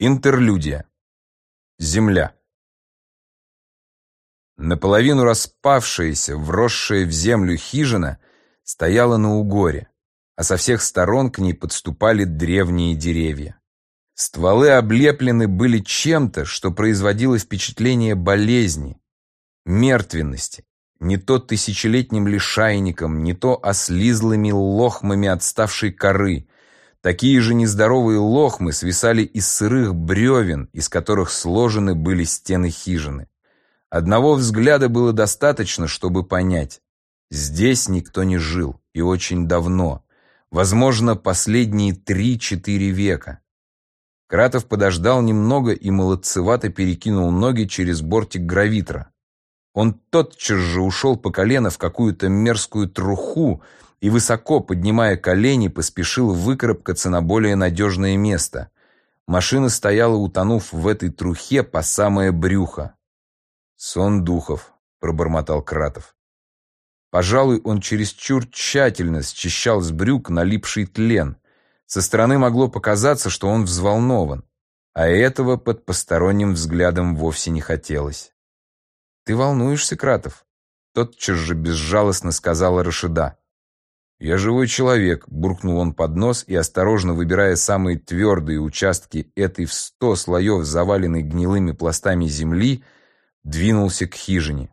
Интерлюдия. Земля. Наполовину распавшаяся, вросшая в землю хижина стояла на угоре, а со всех сторон к ней подступали древние деревья. Стволы облеплены были чем-то, что производило впечатление болезни, мертвенности, не то тысячелетним лишайником, не то ослизлыми лохмами отставшей коры, Такие же нездоровые лохмы свисали из сырых бревен, из которых сложены были стены хижины. Одного взгляда было достаточно, чтобы понять. Здесь никто не жил, и очень давно. Возможно, последние три-четыре века. Кратов подождал немного и молодцевато перекинул ноги через бортик гравитра. Он тотчас же ушел по колено в какую-то мерзкую труху, и, высоко поднимая колени, поспешил выкарабкаться на более надежное место. Машина стояла, утонув в этой трухе по самое брюхо. «Сон духов», — пробормотал Кратов. Пожалуй, он чересчур тщательно счищал с брюк налипший тлен. Со стороны могло показаться, что он взволнован, а этого под посторонним взглядом вовсе не хотелось. «Ты волнуешься, Кратов?» Тотчас же безжалостно сказала Рашида. «Я живой человек», — буркнул он под нос и, осторожно выбирая самые твердые участки этой в сто слоев заваленной гнилыми пластами земли, двинулся к хижине.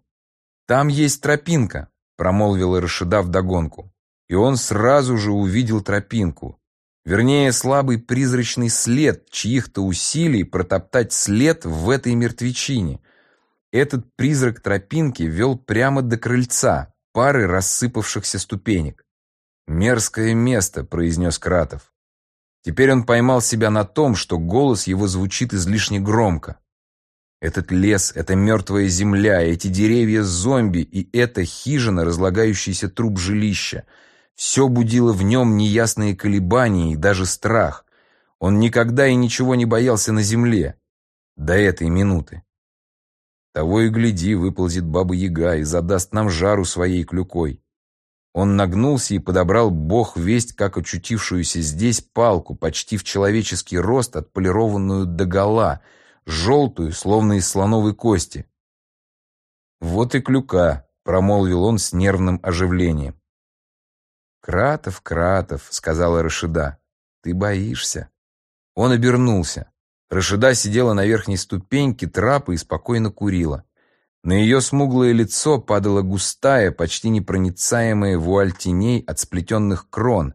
«Там есть тропинка», — промолвила Рашида вдогонку. И он сразу же увидел тропинку. Вернее, слабый призрачный след чьих-то усилий протоптать след в этой мертвечине. Этот призрак тропинки вел прямо до крыльца, пары рассыпавшихся ступенек. «Мерзкое место», — произнес Кратов. Теперь он поймал себя на том, что голос его звучит излишне громко. Этот лес, эта мертвая земля, эти деревья зомби и эта хижина, разлагающийся труп жилища. Все будило в нем неясные колебания и даже страх. Он никогда и ничего не боялся на земле. До этой минуты. Того и гляди, выползет баба-яга и задаст нам жару своей клюкой. Он нагнулся и подобрал бог весть, как очутившуюся здесь палку, почти в человеческий рост, отполированную догола, желтую, словно из слоновой кости. «Вот и клюка», — промолвил он с нервным оживлением. «Кратов, Кратов», — сказала Рашида, — «ты боишься». Он обернулся. Рашида сидела на верхней ступеньке трапа и спокойно курила. На ее смуглое лицо падала густая, почти непроницаемая вуаль теней от сплетенных крон,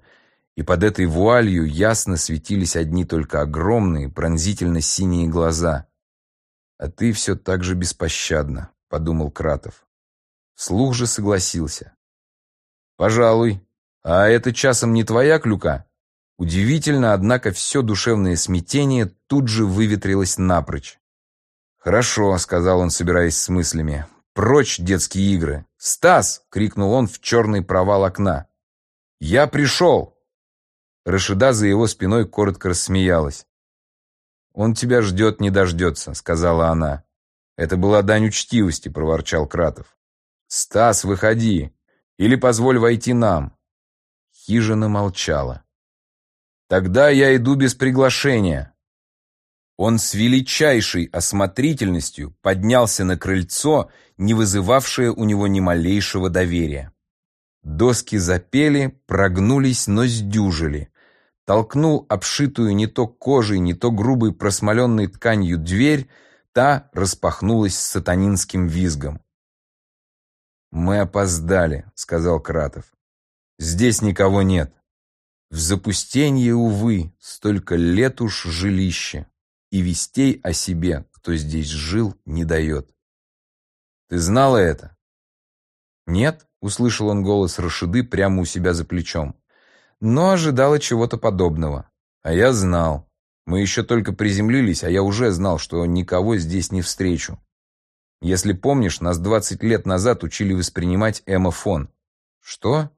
и под этой вуалью ясно светились одни только огромные, пронзительно-синие глаза. «А ты все так же беспощадно», — подумал Кратов. Слух же согласился. «Пожалуй. А это часом не твоя клюка?» Удивительно, однако, все душевное смятение тут же выветрилось напрочь. «Хорошо», — сказал он, собираясь с мыслями. «Прочь детские игры!» «Стас!» — крикнул он в черный провал окна. «Я пришел!» Рашида за его спиной коротко рассмеялась. «Он тебя ждет, не дождется», — сказала она. «Это была дань учтивости», — проворчал Кратов. «Стас, выходи! Или позволь войти нам!» Хижина молчала. «Тогда я иду без приглашения», он с величайшей осмотрительностью поднялся на крыльцо, не вызывавшее у него ни малейшего доверия. Доски запели, прогнулись, но сдюжили. Толкнул обшитую не то кожей, не то грубой просмоленной тканью дверь, та распахнулась сатанинским визгом. «Мы опоздали», — сказал Кратов. «Здесь никого нет. В запустенье, увы, столько лет уж жилище и вестей о себе, кто здесь жил, не дает. Ты знала это? Нет, услышал он голос Рашиды прямо у себя за плечом. Но ожидала чего-то подобного. А я знал. Мы еще только приземлились, а я уже знал, что никого здесь не встречу. Если помнишь, нас 20 лет назад учили воспринимать эмофон. Что?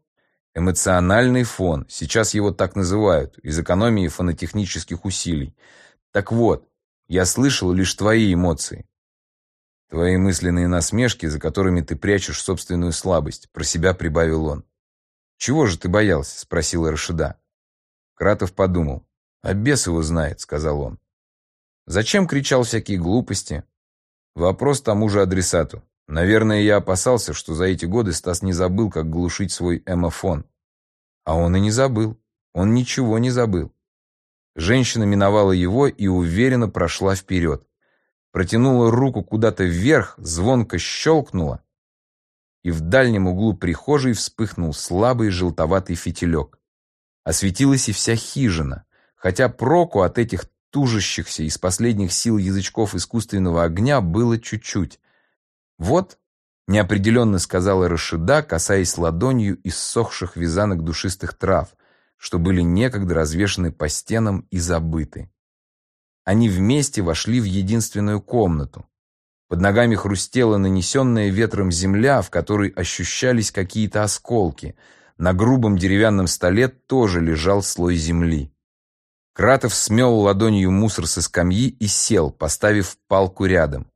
Эмоциональный фон. Сейчас его так называют, из экономии фонотехнических усилий. Так вот, я слышал лишь твои эмоции. Твои мысленные насмешки, за которыми ты прячешь собственную слабость, про себя прибавил он. Чего же ты боялся? спросила Рашида. Кратов подумал. А бес его знает, сказал он. Зачем кричал всякие глупости? Вопрос тому же адресату. Наверное, я опасался, что за эти годы Стас не забыл, как глушить свой эмофон. А он и не забыл. Он ничего не забыл. Женщина миновала его и уверенно прошла вперед. Протянула руку куда-то вверх, звонко щелкнула, и в дальнем углу прихожей вспыхнул слабый желтоватый фитилек. Осветилась и вся хижина, хотя проку от этих тужащихся из последних сил язычков искусственного огня было чуть-чуть. «Вот», — неопределенно сказала Рашида, касаясь ладонью иссохших вязанок душистых трав, что были некогда развешаны по стенам и забыты. Они вместе вошли в единственную комнату. Под ногами хрустела нанесенная ветром земля, в которой ощущались какие-то осколки. На грубом деревянном столе тоже лежал слой земли. Кратов смел ладонью мусор со скамьи и сел, поставив палку рядом.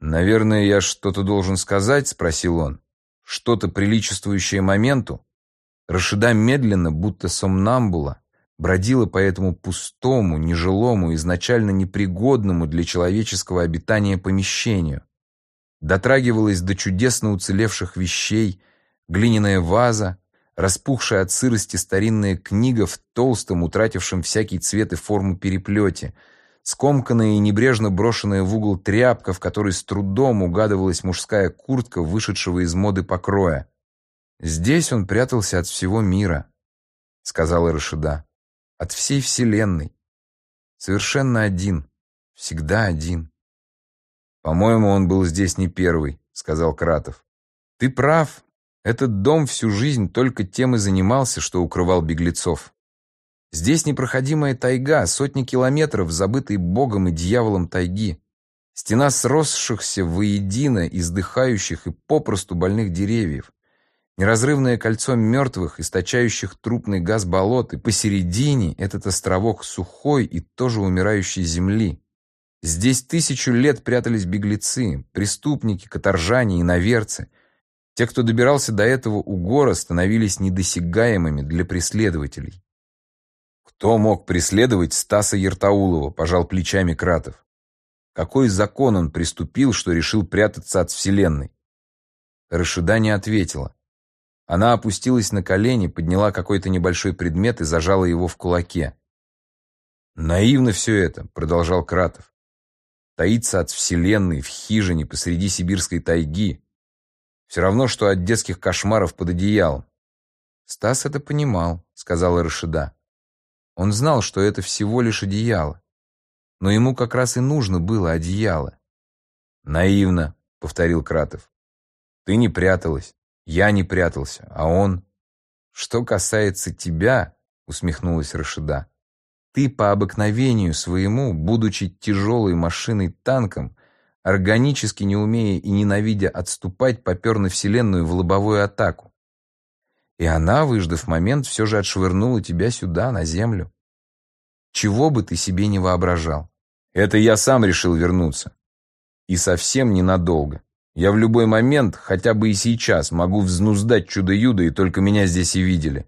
«Наверное, я что-то должен сказать?» — спросил он. «Что-то приличествующее моменту?» Рашида медленно, будто сомнамбула, бродила по этому пустому, нежилому, изначально непригодному для человеческого обитания помещению. Дотрагивалась до чудесно уцелевших вещей, глиняная ваза, распухшая от сырости старинная книга в толстом, утратившем всякий цвет и форму переплете, скомканная и небрежно брошенная в угол тряпка, в которой с трудом угадывалась мужская куртка, вышедшего из моды покроя. «Здесь он прятался от всего мира», — сказала Рашида, — «от всей вселенной. Совершенно один, всегда один». «По-моему, он был здесь не первый», — сказал Кратов. «Ты прав, этот дом всю жизнь только тем и занимался, что укрывал беглецов. Здесь непроходимая тайга, сотни километров, забытой богом и дьяволом тайги. Стена сросшихся воедино издыхающих и попросту больных деревьев. Неразрывное кольцо мертвых, источающих трупный газ болот, и посередине этот островок сухой и тоже умирающей земли. Здесь тысячу лет прятались беглецы, преступники, каторжане и наверцы – те, кто добирался до этого угора, становились недосягаемыми для преследователей. Кто мог преследовать Стаса Ертаулова, пожал плечами Кратов. Какой закон он приступил, что решил прятаться от Вселенной? Рашида не ответила. Она опустилась на колени, подняла какой-то небольшой предмет и зажала его в кулаке. «Наивно все это», — продолжал Кратов. «Таится от Вселенной в хижине посреди сибирской тайги, все равно, что от детских кошмаров под одеялом. Стас это понимал, сказала Рашида. Он знал, что это всего лишь одеяло. Но ему как раз и нужно было одеяло. Наивно, повторил Кратов. Ты не пряталась, я не прятался, а он... Что касается тебя, усмехнулась Рашида, ты по обыкновению своему, будучи тяжелой машиной-танком, органически не умея и ненавидя отступать, попер на Вселенную в лобовую атаку. И она, выждав момент, все же отшвырнула тебя сюда, на Землю. Чего бы ты себе не воображал. Это я сам решил вернуться. И совсем ненадолго. Я в любой момент, хотя бы и сейчас, могу взнуздать чудо-юдо, и только меня здесь и видели.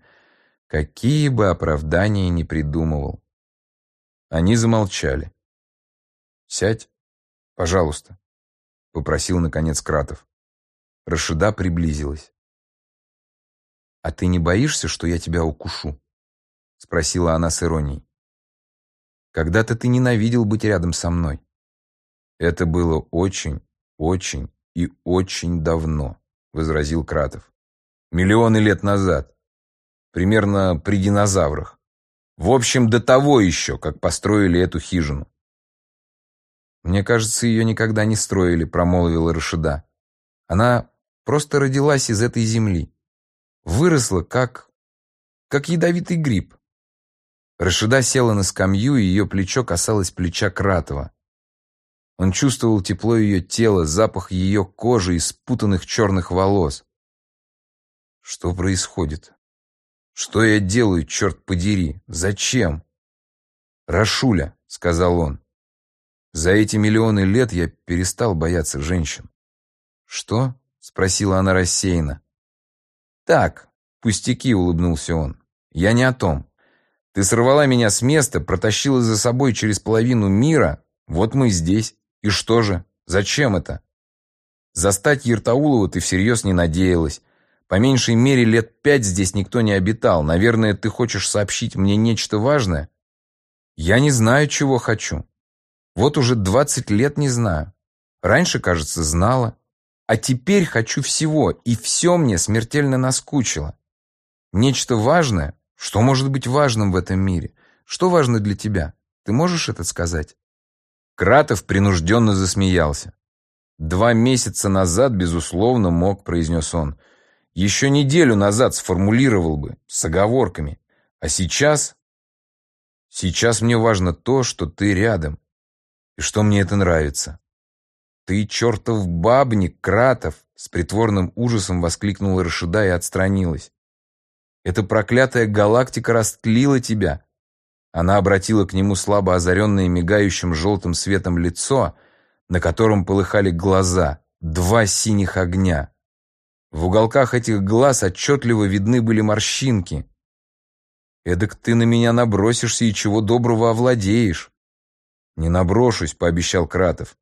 Какие бы оправдания ни придумывал. Они замолчали. «Сядь», «Пожалуйста», — попросил, наконец, Кратов. Рашида приблизилась. «А ты не боишься, что я тебя укушу?» — спросила она с иронией. «Когда-то ты ненавидел быть рядом со мной». «Это было очень, очень и очень давно», — возразил Кратов. «Миллионы лет назад. Примерно при динозаврах. В общем, до того еще, как построили эту хижину. «Мне кажется, ее никогда не строили», — промолвила Рашида. «Она просто родилась из этой земли. Выросла как... как ядовитый гриб». Рашида села на скамью, и ее плечо касалось плеча Кратова. Он чувствовал тепло ее тела, запах ее кожи и спутанных черных волос. Что происходит? Что я делаю, черт подери? Зачем? «Рашуля», — сказал он, за эти миллионы лет я перестал бояться женщин. «Что?» — спросила она рассеянно. «Так, пустяки», — улыбнулся он. «Я не о том. Ты сорвала меня с места, протащила за собой через половину мира. Вот мы здесь. И что же? Зачем это? Застать Ертаулова ты всерьез не надеялась. По меньшей мере лет пять здесь никто не обитал. Наверное, ты хочешь сообщить мне нечто важное? Я не знаю, чего хочу. Вот уже двадцать лет не знаю. Раньше, кажется, знала. А теперь хочу всего, и все мне смертельно наскучило. Нечто важное? Что может быть важным в этом мире? Что важно для тебя? Ты можешь это сказать? Кратов принужденно засмеялся. «Два месяца назад, безусловно, мог», — произнес он. Еще неделю назад сформулировал бы, с оговорками. А сейчас... Сейчас мне важно то, что ты рядом. И что мне это нравится. «Ты чертов бабник, Кратов!» С притворным ужасом воскликнула Рашида и отстранилась. «Эта проклятая галактика растлила тебя!» Она обратила к нему слабо озаренное мигающим желтым светом лицо, на котором полыхали глаза, два синих огня. В уголках этих глаз отчетливо видны были морщинки. «Эдак ты на меня набросишься и чего доброго овладеешь». «Не наброшусь», — пообещал Кратов.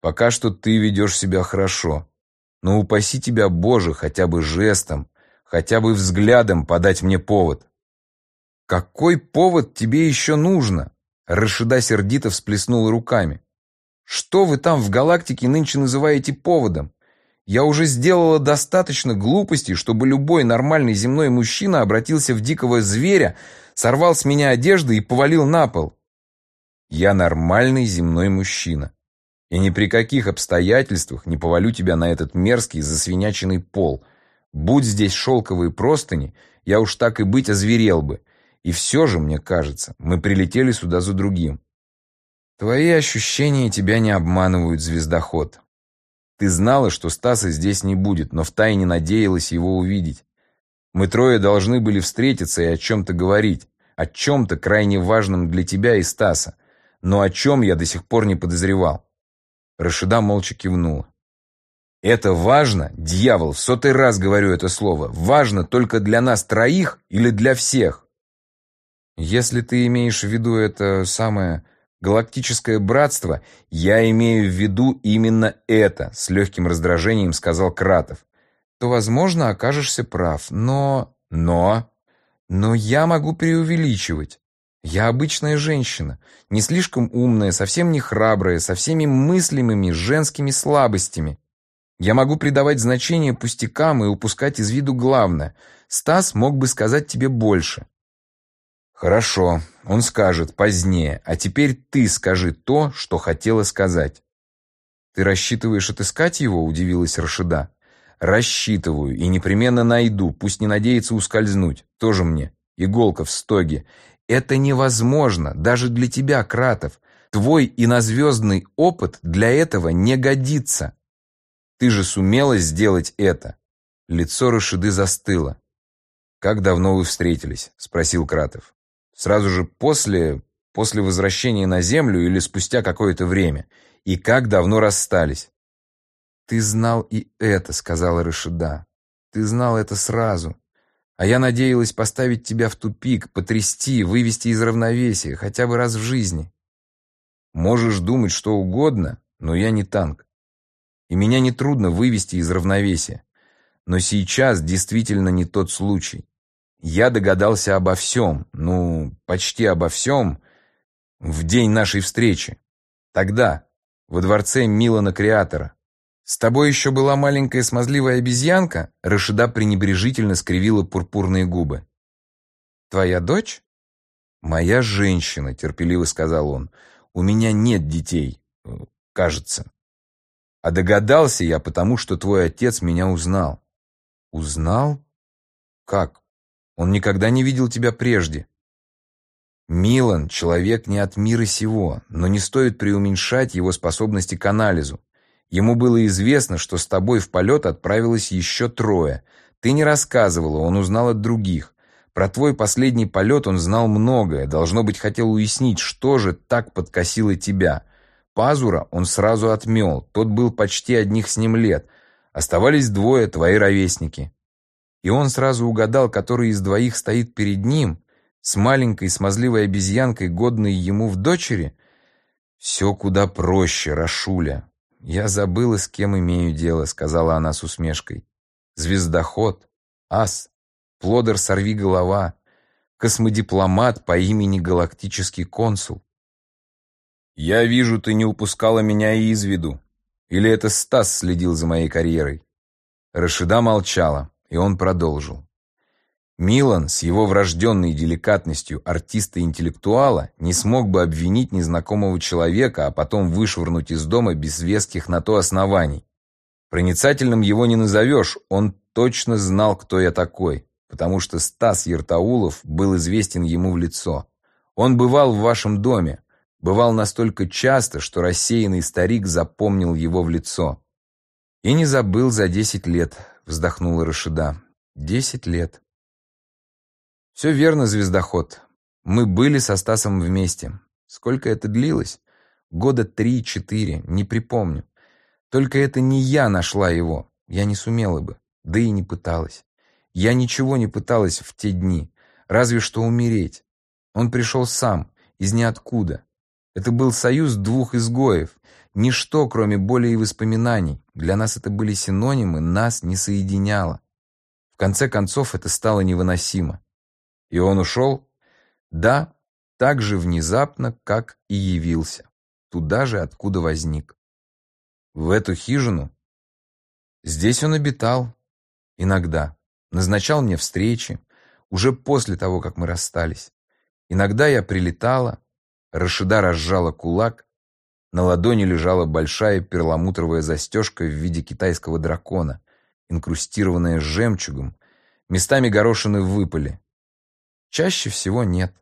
«Пока что ты ведешь себя хорошо. Но упаси тебя, Боже, хотя бы жестом, хотя бы взглядом подать мне повод». «Какой повод тебе еще нужно?» Рашида сердито всплеснула руками. «Что вы там в галактике нынче называете поводом? Я уже сделала достаточно глупостей, чтобы любой нормальный земной мужчина обратился в дикого зверя, сорвал с меня одежду и повалил на пол. Я нормальный земной мужчина. И ни при каких обстоятельствах не повалю тебя на этот мерзкий засвиняченный пол. Будь здесь шелковые простыни, я уж так и быть озверел бы. И все же, мне кажется, мы прилетели сюда за другим. Твои ощущения тебя не обманывают, звездоход. Ты знала, что Стаса здесь не будет, но втайне надеялась его увидеть. Мы трое должны были встретиться и о чем-то говорить, о чем-то крайне важном для тебя и Стаса, но о чем я до сих пор не подозревал. Рашида молча кивнула. Это важно, дьявол, в сотый раз говорю это слово, важно только для нас троих или для всех? Если ты имеешь в виду это самое галактическое братство, я имею в виду именно это, с легким раздражением сказал Кратов. То, возможно, окажешься прав, но... Но... Но я могу преувеличивать. Я обычная женщина, не слишком умная, совсем не храбрая, со всеми мыслимыми женскими слабостями. Я могу придавать значение пустякам и упускать из виду главное. Стас мог бы сказать тебе больше. Хорошо, он скажет позднее, а теперь ты скажи то, что хотела сказать. Ты рассчитываешь отыскать его? Удивилась Рашида. Рассчитываю и непременно найду, пусть не надеется ускользнуть. Тоже мне. Иголка в стоге. Это невозможно, даже для тебя, Кратов. Твой инозвездный опыт для этого не годится. Ты же сумела сделать это. Лицо Рашиды застыло. «Как давно вы встретились?» — спросил Кратов. Сразу же после, после возвращения на Землю или спустя какое-то время? И как давно расстались? «Ты знал и это», — сказала Рашида. «Ты знал это сразу. А я надеялась поставить тебя в тупик, потрясти, вывести из равновесия, хотя бы раз в жизни. Можешь думать что угодно, но я не танк. И меня нетрудно вывести из равновесия. Но сейчас действительно не тот случай. Я догадался обо всем, ну, почти обо всем, в день нашей встречи. Тогда, во дворце Милана Креатора. С тобой еще была маленькая смазливая обезьянка? Рашида пренебрежительно скривила пурпурные губы. Твоя дочь? Моя женщина, терпеливо сказал он. У меня нет детей, кажется. А догадался я потому, что твой отец меня узнал. Узнал? Как? Он никогда не видел тебя прежде. Милан — человек не от мира сего, но не стоит преуменьшать его способности к анализу. Ему было известно, что с тобой в полет отправилось еще трое. Ты не рассказывала, он узнал от других. Про твой последний полет он знал многое, должно быть, хотел уяснить, что же так подкосило тебя. Пазура он сразу отмел, тот был почти одних с ним лет. Оставались двое, твои ровесники и он сразу угадал, который из двоих стоит перед ним, С маленькой смазливой обезьянкой, годной ему в дочери? Все куда проще, Рашуля. Я забыла, с кем имею дело, сказала она с усмешкой. Звездоход, ас, плодер сорви голова, космодипломат по имени Галактический консул. «Я вижу, ты не упускала меня из виду. Или это Стас следил за моей карьерой?» Рашида молчала, и он продолжил. Милан с его врожденной деликатностью артиста-интеллектуала не смог бы обвинить незнакомого человека, а потом вышвырнуть из дома без веских на то оснований. Проницательным его не назовешь, он точно знал, кто я такой, потому что Стас Ертаулов был известен ему в лицо. Он бывал в вашем доме, Бывал настолько часто, что рассеянный старик запомнил его в лицо. «И не забыл за десять лет», — вздохнула Рашида. «Десять лет». «Все верно, звездоход. Мы были со Стасом вместе. Сколько это длилось? Года три-четыре, не припомню. Только это не я нашла его. Я не сумела бы, да и не пыталась. Я ничего не пыталась в те дни, разве что умереть. Он пришел сам, из ниоткуда. Это был союз двух изгоев. Ничто, кроме боли и воспоминаний. Для нас это были синонимы, нас не соединяло. В конце концов, это стало невыносимо. И он ушел? Да, так же внезапно, как и явился. Туда же, откуда возник. В эту хижину? Здесь он обитал. Иногда. Назначал мне встречи. Уже после того, как мы расстались. Иногда я прилетала, Рашида разжала кулак. На ладони лежала большая перламутровая застежка в виде китайского дракона, инкрустированная жемчугом, местами горошины выпали. Чаще всего нет.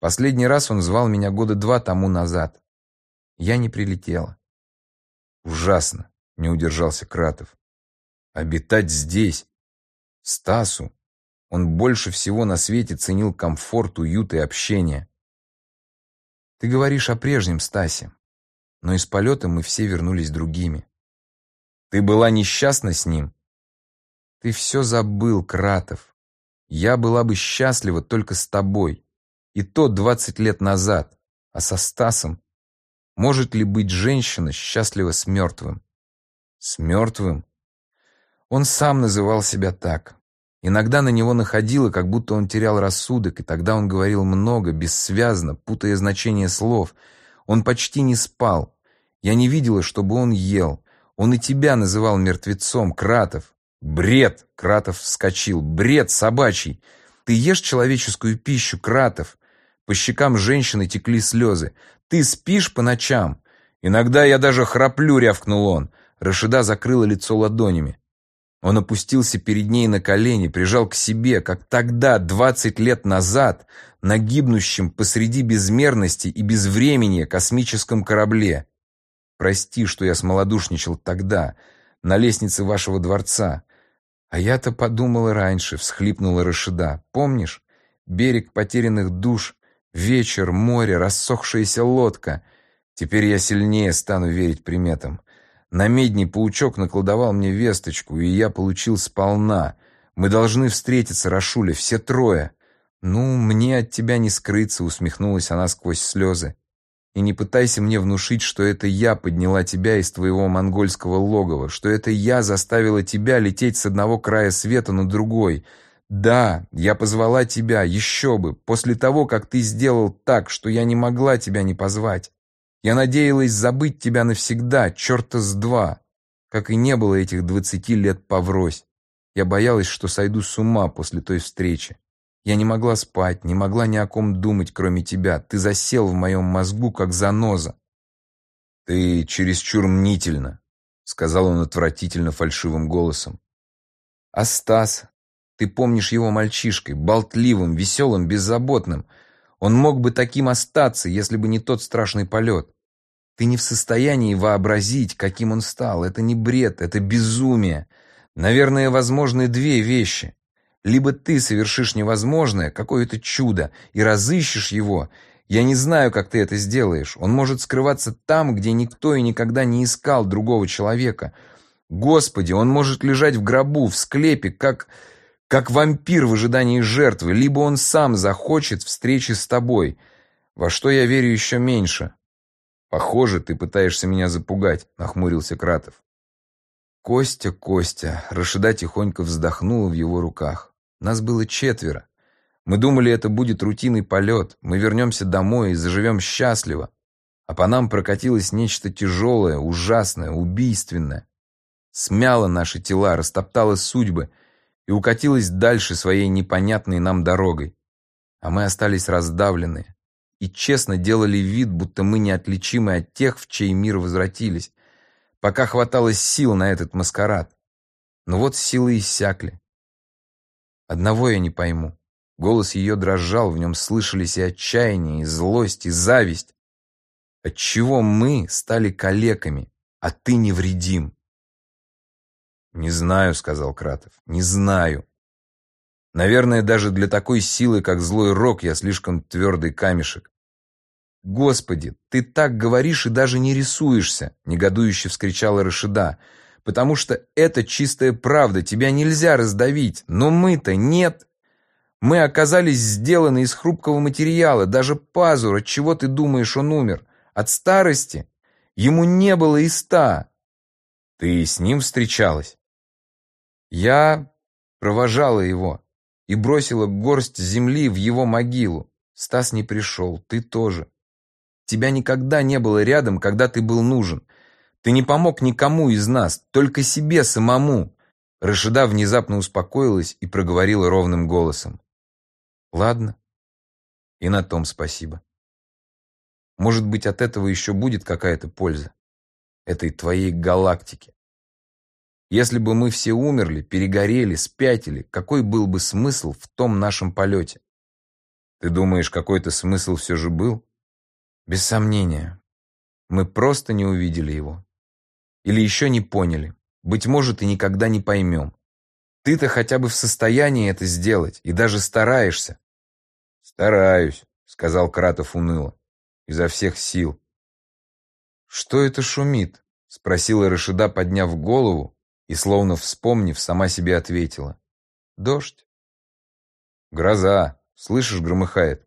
Последний раз он звал меня года два тому назад. Я не прилетела. Ужасно, не удержался Кратов. Обитать здесь, Стасу. Он больше всего на свете ценил комфорт, уют и общение. Ты говоришь о прежнем Стасе, но из полета мы все вернулись другими. Ты была несчастна с ним? Ты все забыл, Кратов. Я была бы счастлива только с тобой. И то двадцать лет назад. А со Стасом? Может ли быть женщина счастлива с мертвым? С мертвым? Он сам называл себя так. Иногда на него находило, как будто он терял рассудок, и тогда он говорил много, бессвязно, путая значение слов. Он почти не спал. Я не видела, чтобы он ел. Он и тебя называл мертвецом, Кратов. Бред! Кратов вскочил. Бред собачий! Ты ешь человеческую пищу, Кратов. По щекам женщины текли слезы. Ты спишь по ночам. Иногда я даже храплю, рявкнул он. Рашида закрыла лицо ладонями. Он опустился перед ней на колени, прижал к себе, как тогда, двадцать лет назад, на гибнущем посреди безмерности и безвремени космическом корабле. Прости, что я смолодушничал тогда, на лестнице вашего дворца. А я-то подумала раньше, всхлипнула Рашида. Помнишь? Берег потерянных душ, вечер, море, рассохшаяся лодка. Теперь я сильнее стану верить приметам. На медне паучок наколдовал мне весточку, и я получил сполна. Мы должны встретиться, Рашуля, все трое. Ну, мне от тебя не скрыться, усмехнулась она сквозь слезы. И не пытайся мне внушить, что это я подняла тебя из твоего монгольского логова, что это я заставила тебя лететь с одного края света на другой. Да, я позвала тебя, еще бы, после того, как ты сделал так, что я не могла тебя не позвать. Я надеялась забыть тебя навсегда, черта с два. Как и не было этих двадцати лет поврось. Я боялась, что сойду с ума после той встречи. Я не могла спать, не могла ни о ком думать, кроме тебя. Ты засел в моем мозгу, как заноза. Ты чересчур мнительно, сказал он отвратительно фальшивым голосом. А Стас? Ты помнишь его мальчишкой, болтливым, веселым, беззаботным. Он мог бы таким остаться, если бы не тот страшный полет. Ты не в состоянии вообразить, каким он стал. Это не бред, это безумие. Наверное, возможны две вещи. Либо ты совершишь невозможное, какое-то чудо, и разыщешь его. Я не знаю, как ты это сделаешь. Он может скрываться там, где никто и никогда не искал другого человека. Господи, он может лежать в гробу, в склепе, как... Как вампир в ожидании жертвы, либо он сам захочет встречи с тобой, во что я верю еще меньше. Похоже, ты пытаешься меня запугать, нахмурился Кратов. Костя, Костя, Рашида тихонько вздохнула в его руках. Нас было четверо. Мы думали, это будет рутинный полет, мы вернемся домой и заживем счастливо. А по нам прокатилось нечто тяжелое, ужасное, убийственное. Смяло наши тела, растоптало судьбы и укатилось дальше своей непонятной нам дорогой. А мы остались раздавленные и честно делали вид, будто мы неотличимы от тех, в чей мир возвратились, пока хватало сил на этот маскарад. Но вот силы иссякли. Одного я не пойму. Голос ее дрожал, в нем слышались и отчаяние, и злость, и зависть. Отчего мы стали калеками, а ты невредим? «Не знаю», — сказал Кратов, — «не знаю. Наверное, даже для такой силы, как злой рок, я слишком твердый камешек. «Господи, ты так говоришь и даже не рисуешься!» — негодующе вскричала Рашида. «Потому что это чистая правда, тебя нельзя раздавить, но мы-то нет!» Мы оказались сделаны из хрупкого материала, даже пазур, от чего ты думаешь, он умер? От старости? Ему не было и ста. Ты с ним встречалась? Я провожала его и бросила горсть земли в его могилу. Стас не пришел, ты тоже. Тебя никогда не было рядом, когда ты был нужен. Ты не помог никому из нас, только себе самому. Рашида внезапно успокоилась и проговорила ровным голосом. Ладно. И на том спасибо. Может быть, от этого еще будет какая-то польза. Этой твоей галактики. Если бы мы все умерли, перегорели, спятили, какой был бы смысл в том нашем полете? Ты думаешь, какой-то смысл все же был? Без сомнения. Мы просто не увидели его. Или еще не поняли. Быть может, и никогда не поймем. Ты-то хотя бы в состоянии это сделать, и даже стараешься. Стараюсь, сказал Кратов уныло. Изо всех сил. Что это шумит? Спросила Рашида, подняв голову, и, словно вспомнив, сама себе ответила. Дождь. Гроза. Слышишь, громыхает.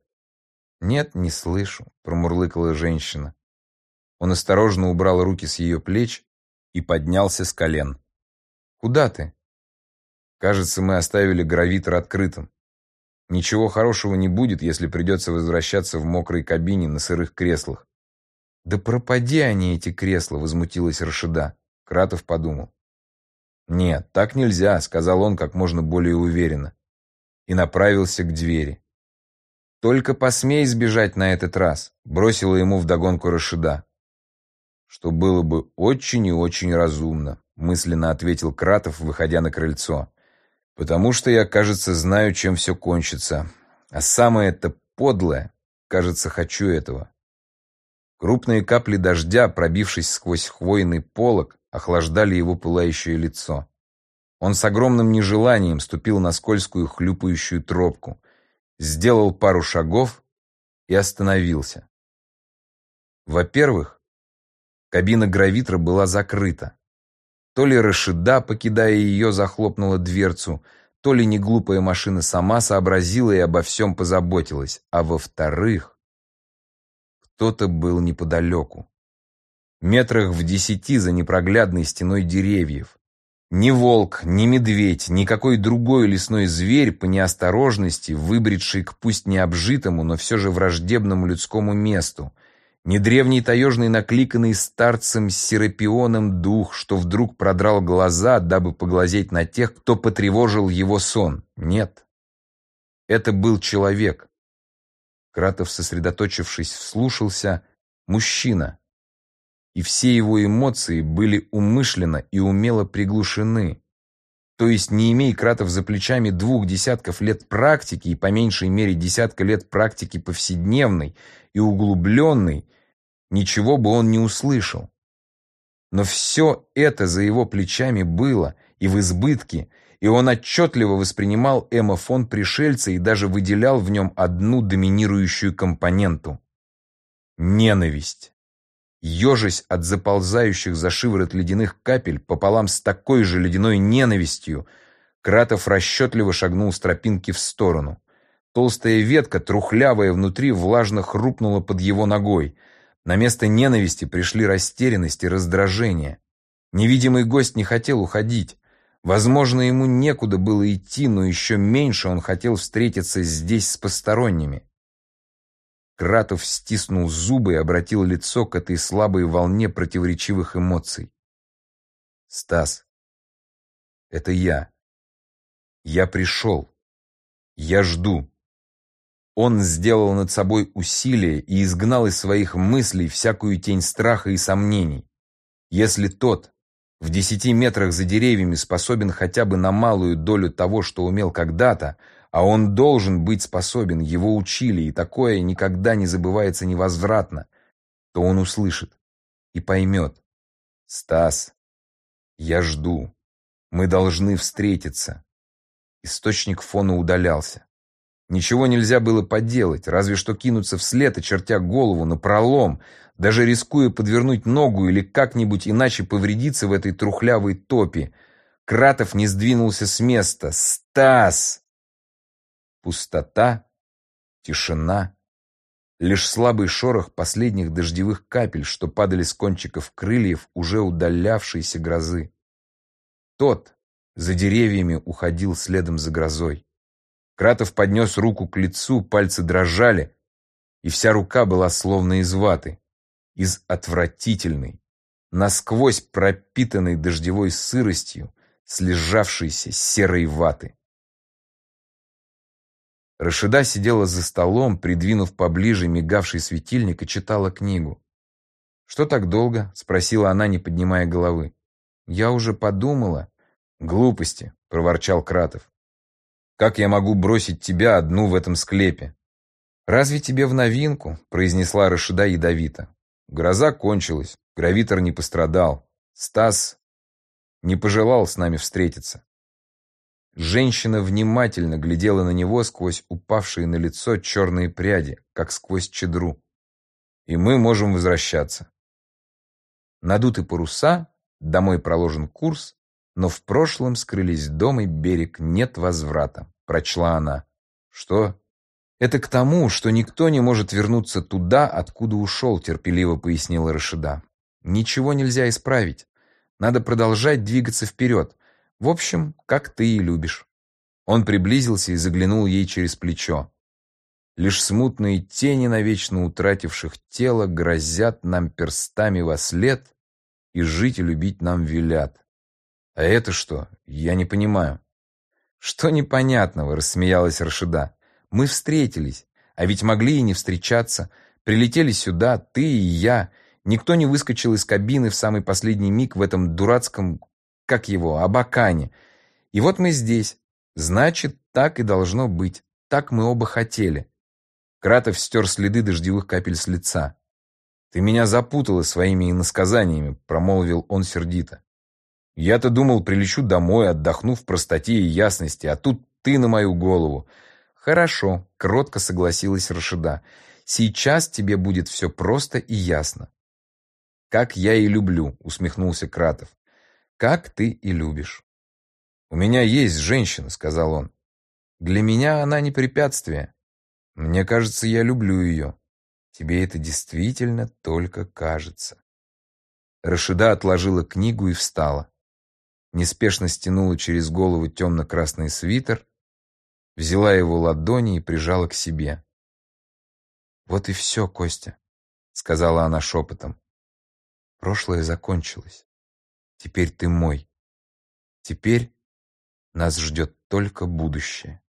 «Нет, не слышу», — промурлыкала женщина. Он осторожно убрал руки с ее плеч и поднялся с колен. «Куда ты?» «Кажется, мы оставили гравитор открытым. Ничего хорошего не будет, если придется возвращаться в мокрой кабине на сырых креслах». «Да пропади они, эти кресла!» — возмутилась Рашида. Кратов подумал. «Нет, так нельзя», — сказал он как можно более уверенно. И направился к двери. «Только посмей сбежать на этот раз», — бросила ему вдогонку Рашида. «Что было бы очень и очень разумно», — мысленно ответил Кратов, выходя на крыльцо. «Потому что я, кажется, знаю, чем все кончится. А самое это подлое, кажется, хочу этого». Крупные капли дождя, пробившись сквозь хвойный полог, охлаждали его пылающее лицо. Он с огромным нежеланием ступил на скользкую хлюпающую тропку, сделал пару шагов и остановился. Во-первых, кабина гравитра была закрыта. То ли Рашида, покидая ее, захлопнула дверцу, то ли неглупая машина сама сообразила и обо всем позаботилась. А во-вторых, кто-то был неподалеку. Метрах в десяти за непроглядной стеной деревьев. Ни волк, ни медведь, никакой другой лесной зверь по неосторожности, выбредший к пусть необжитому, но все же враждебному людскому месту, ни древний таежный накликанный старцем Серапионом дух, что вдруг продрал глаза, дабы поглазеть на тех, кто потревожил его сон. Нет. Это был человек. Кратов, сосредоточившись, вслушался. Мужчина, и все его эмоции были умышленно и умело приглушены. То есть, не имея Кратов за плечами двух десятков лет практики и по меньшей мере десятка лет практики повседневной и углубленной, ничего бы он не услышал. Но все это за его плечами было и в избытке, и он отчетливо воспринимал эмофон пришельца и даже выделял в нем одну доминирующую компоненту – ненависть ежась от заползающих за шиворот ледяных капель пополам с такой же ледяной ненавистью, Кратов расчетливо шагнул с тропинки в сторону. Толстая ветка, трухлявая внутри, влажно хрупнула под его ногой. На место ненависти пришли растерянность и раздражение. Невидимый гость не хотел уходить. Возможно, ему некуда было идти, но еще меньше он хотел встретиться здесь с посторонними. Кратов стиснул зубы и обратил лицо к этой слабой волне противоречивых эмоций. «Стас, это я. Я пришел. Я жду». Он сделал над собой усилие и изгнал из своих мыслей всякую тень страха и сомнений. Если тот, в десяти метрах за деревьями способен хотя бы на малую долю того, что умел когда-то, а он должен быть способен, его учили, и такое никогда не забывается невозвратно, то он услышит и поймет. «Стас, я жду. Мы должны встретиться». Источник фона удалялся. Ничего нельзя было поделать, разве что кинуться вслед, очертя голову на пролом, даже рискуя подвернуть ногу или как-нибудь иначе повредиться в этой трухлявой топе. Кратов не сдвинулся с места. «Стас!» Пустота, тишина, лишь слабый шорох последних дождевых капель, что падали с кончиков крыльев уже удалявшейся грозы. Тот за деревьями уходил следом за грозой. Кратов поднес руку к лицу, пальцы дрожали, и вся рука была словно из ваты, из отвратительной, насквозь пропитанной дождевой сыростью, слежавшейся серой ваты. Рашида сидела за столом, придвинув поближе мигавший светильник и читала книгу. «Что так долго?» — спросила она, не поднимая головы. «Я уже подумала». «Глупости», — проворчал Кратов. Как я могу бросить тебя одну в этом склепе? Разве тебе в новинку? произнесла Рашида ядовито. Гроза кончилась, гравитор не пострадал. Стас не пожелал с нами встретиться. Женщина внимательно глядела на него сквозь упавшие на лицо черные пряди, как сквозь чедру. И мы можем возвращаться. Надуты паруса, домой проложен курс, но в прошлом скрылись дом и берег, нет возврата, прочла она. Что? Это к тому, что никто не может вернуться туда, откуда ушел, терпеливо пояснила Рашида. Ничего нельзя исправить. Надо продолжать двигаться вперед. В общем, как ты и любишь. Он приблизился и заглянул ей через плечо. Лишь смутные тени навечно утративших тело грозят нам перстами во след и жить и любить нам велят. «А это что? Я не понимаю». «Что непонятного?» — рассмеялась Рашида. «Мы встретились, а ведь могли и не встречаться. Прилетели сюда, ты и я. Никто не выскочил из кабины в самый последний миг в этом дурацком, как его, абакане. И вот мы здесь. Значит, так и должно быть. Так мы оба хотели». Кратов стер следы дождевых капель с лица. «Ты меня запутала своими иносказаниями», — промолвил он сердито. Я-то думал, прилечу домой, отдохну в простоте и ясности, а тут ты на мою голову. Хорошо, кротко согласилась Рашида. Сейчас тебе будет все просто и ясно. Как я и люблю, усмехнулся Кратов. Как ты и любишь. У меня есть женщина, сказал он. Для меня она не препятствие. Мне кажется, я люблю ее. Тебе это действительно только кажется. Рашида отложила книгу и встала неспешно стянула через голову темно-красный свитер, взяла его ладони и прижала к себе. «Вот и все, Костя», — сказала она шепотом. «Прошлое закончилось. Теперь ты мой. Теперь нас ждет только будущее».